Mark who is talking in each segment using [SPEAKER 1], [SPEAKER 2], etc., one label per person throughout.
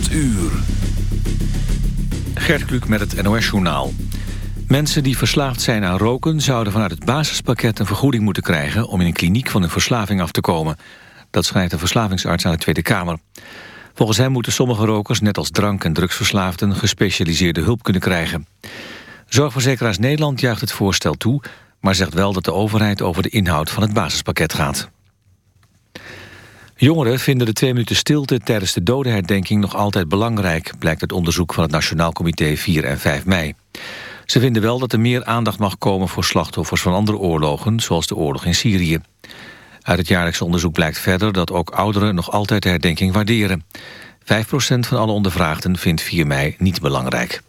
[SPEAKER 1] 8 uur. Gert Kluk met het NOS-journaal. Mensen die verslaafd zijn aan roken... zouden vanuit het basispakket een vergoeding moeten krijgen... om in een kliniek van hun verslaving af te komen. Dat schrijft de verslavingsarts aan de Tweede Kamer. Volgens hem moeten sommige rokers, net als drank- en drugsverslaafden... gespecialiseerde hulp kunnen krijgen. Zorgverzekeraars Nederland juicht het voorstel toe... maar zegt wel dat de overheid over de inhoud van het basispakket gaat. Jongeren vinden de twee minuten stilte tijdens de dodenherdenking nog altijd belangrijk, blijkt uit onderzoek van het Nationaal Comité 4 en 5 mei. Ze vinden wel dat er meer aandacht mag komen voor slachtoffers van andere oorlogen, zoals de oorlog in Syrië. Uit het jaarlijkse onderzoek blijkt verder dat ook ouderen nog altijd de herdenking waarderen. 5% van alle ondervraagden vindt 4 mei niet belangrijk.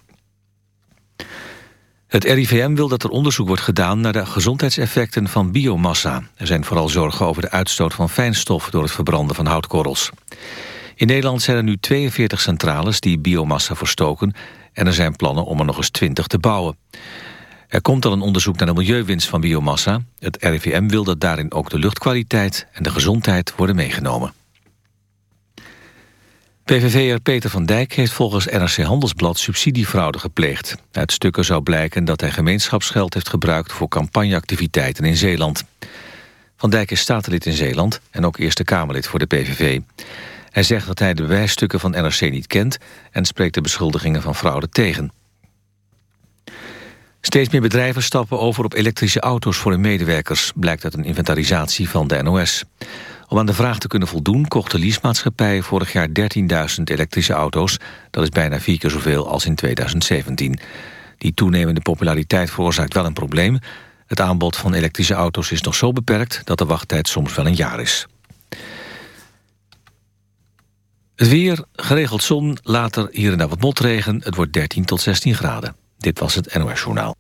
[SPEAKER 1] Het RIVM wil dat er onderzoek wordt gedaan naar de gezondheidseffecten van biomassa. Er zijn vooral zorgen over de uitstoot van fijnstof door het verbranden van houtkorrels. In Nederland zijn er nu 42 centrales die biomassa verstoken... en er zijn plannen om er nog eens 20 te bouwen. Er komt al een onderzoek naar de milieuwinst van biomassa. Het RIVM wil dat daarin ook de luchtkwaliteit en de gezondheid worden meegenomen. PVV'er Peter van Dijk heeft volgens NRC Handelsblad subsidiefraude gepleegd. Uit stukken zou blijken dat hij gemeenschapsgeld heeft gebruikt voor campagneactiviteiten in Zeeland. Van Dijk is statenlid in Zeeland en ook Eerste Kamerlid voor de PVV. Hij zegt dat hij de bewijsstukken van NRC niet kent en spreekt de beschuldigingen van fraude tegen. Steeds meer bedrijven stappen over op elektrische auto's voor hun medewerkers, blijkt uit een inventarisatie van de NOS. Om aan de vraag te kunnen voldoen kocht de leasemaatschappij vorig jaar 13.000 elektrische auto's. Dat is bijna vier keer zoveel als in 2017. Die toenemende populariteit veroorzaakt wel een probleem. Het aanbod van elektrische auto's is nog zo beperkt dat de wachttijd soms wel een jaar is. Het weer, geregeld zon, later hier en daar wat motregen. Het wordt 13 tot 16 graden. Dit was het NOS Journaal.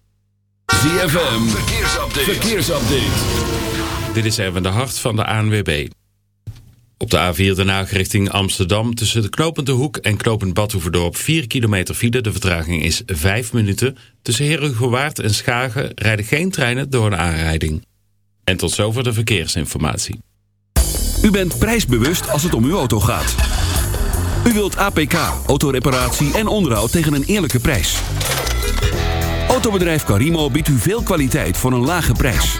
[SPEAKER 2] ZFM, verkeersupdate. verkeersupdate.
[SPEAKER 3] Dit is even de hart van de ANWB. Op de A4 Den richting Amsterdam tussen de Knopende Hoek en Knopend Badhoevedorp 4 kilometer file. De vertraging is 5 minuten. Tussen Herengewaard en Schagen rijden geen treinen door een aanrijding. En tot zover de verkeersinformatie.
[SPEAKER 2] U bent prijsbewust als het om uw auto gaat. U wilt APK, autoreparatie en onderhoud tegen een eerlijke prijs. Autobedrijf Carimo biedt u veel kwaliteit voor een lage prijs.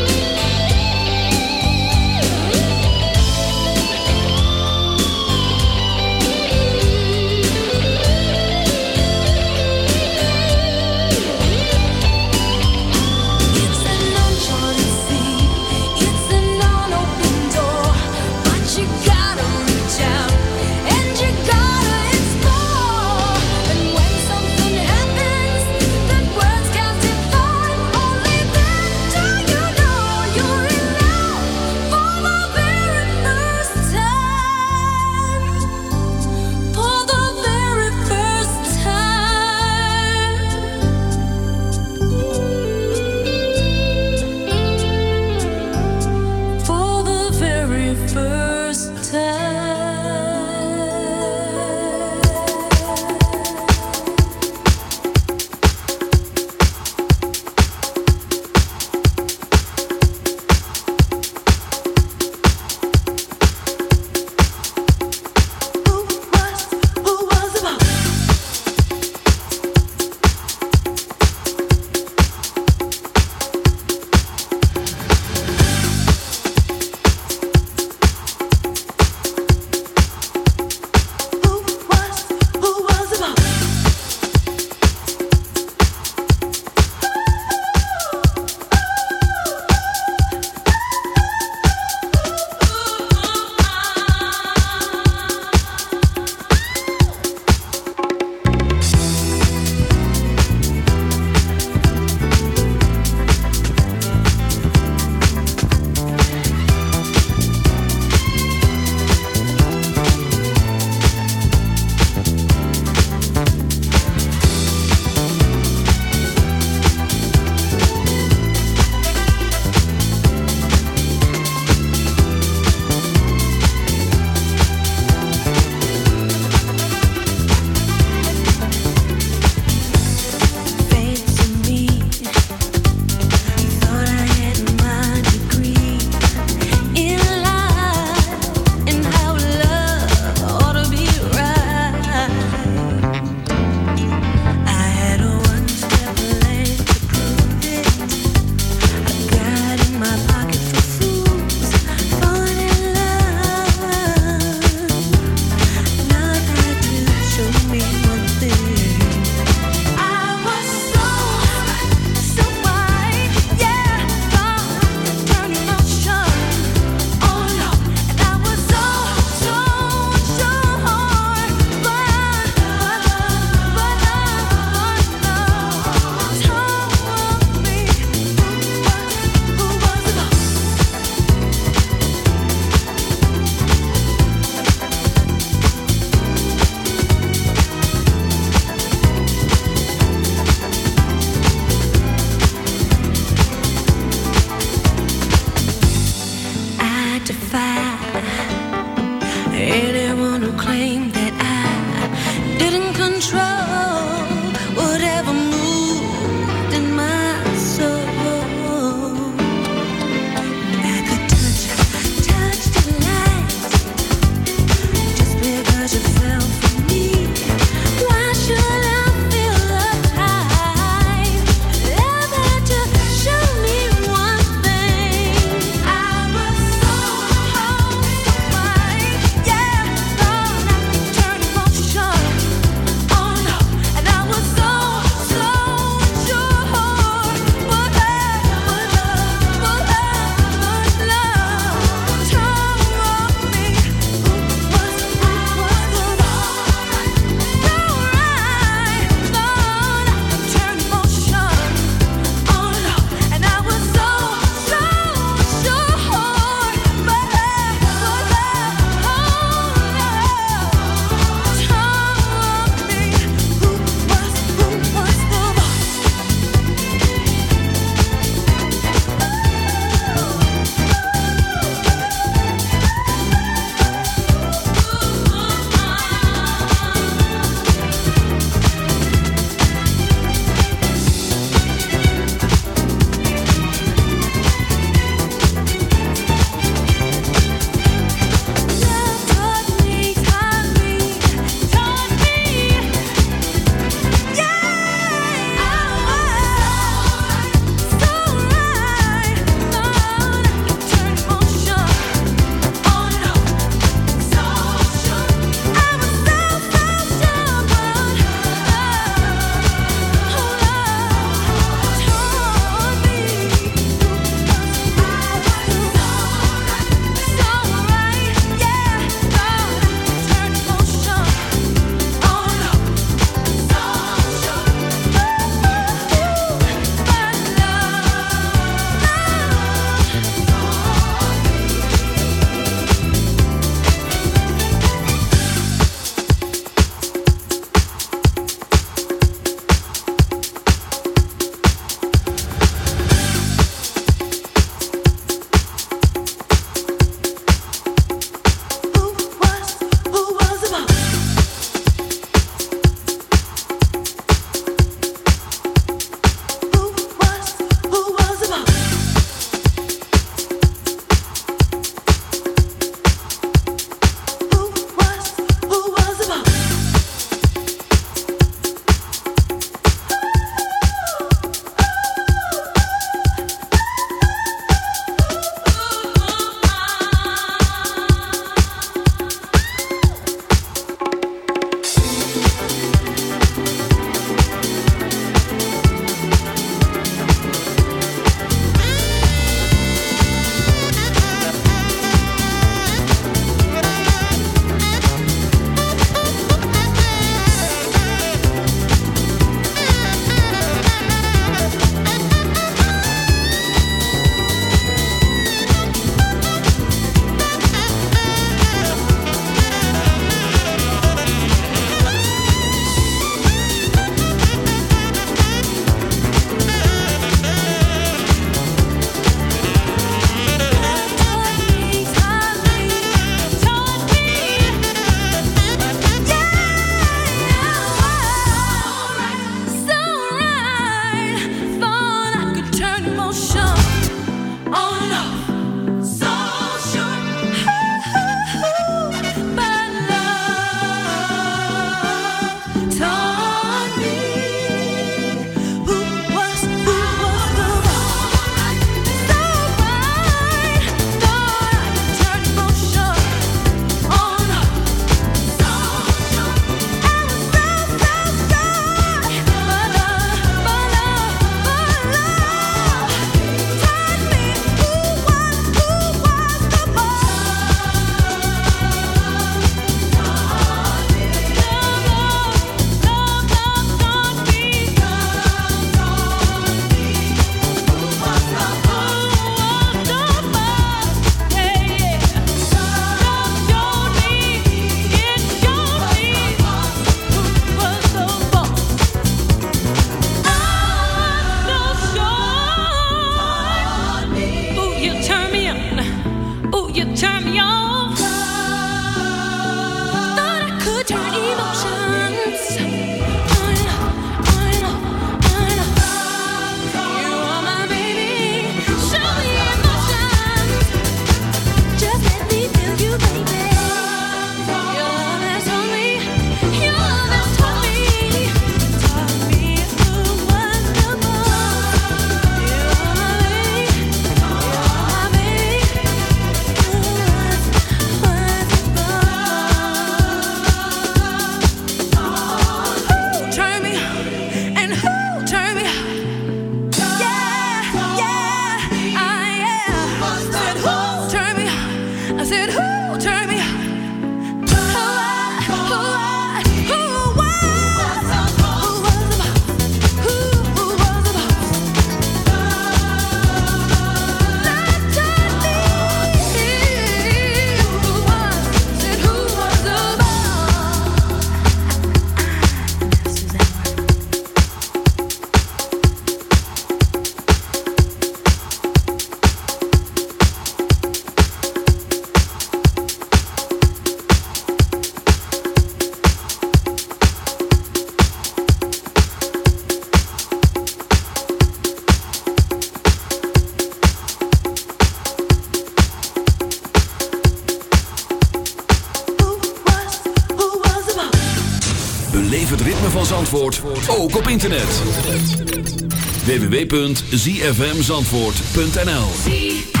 [SPEAKER 2] www.zfmzandvoort.nl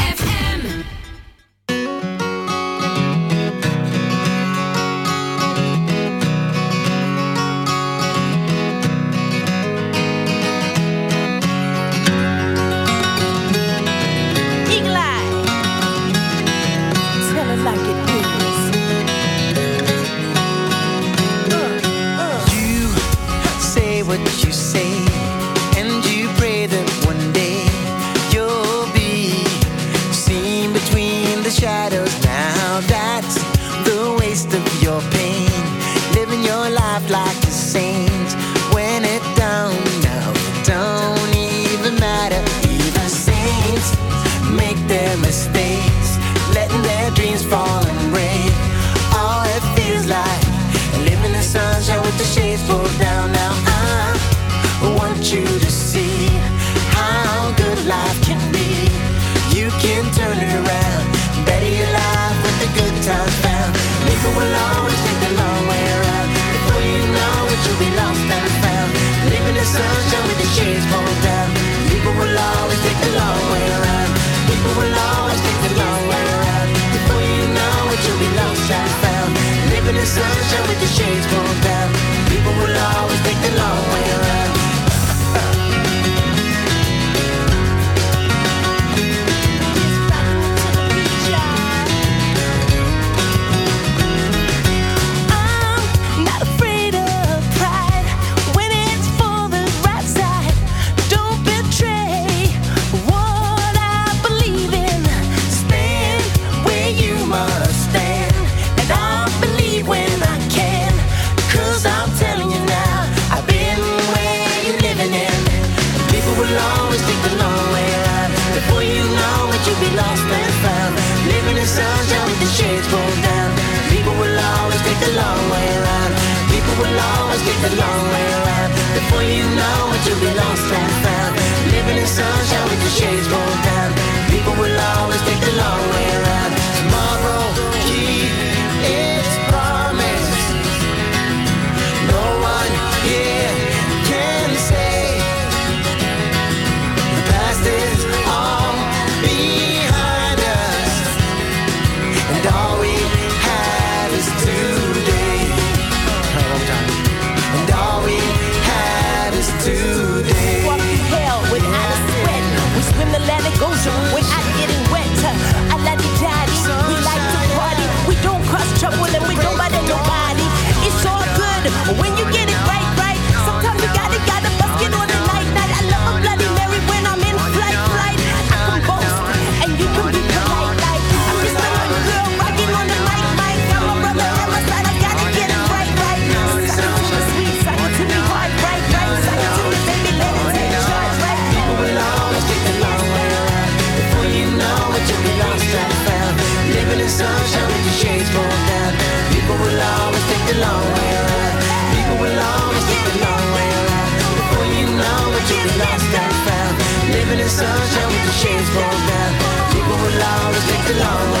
[SPEAKER 4] to be lost and found. Living in sunshine with the shades rolled down. People will always take the long way.
[SPEAKER 5] belong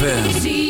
[SPEAKER 6] ZFM.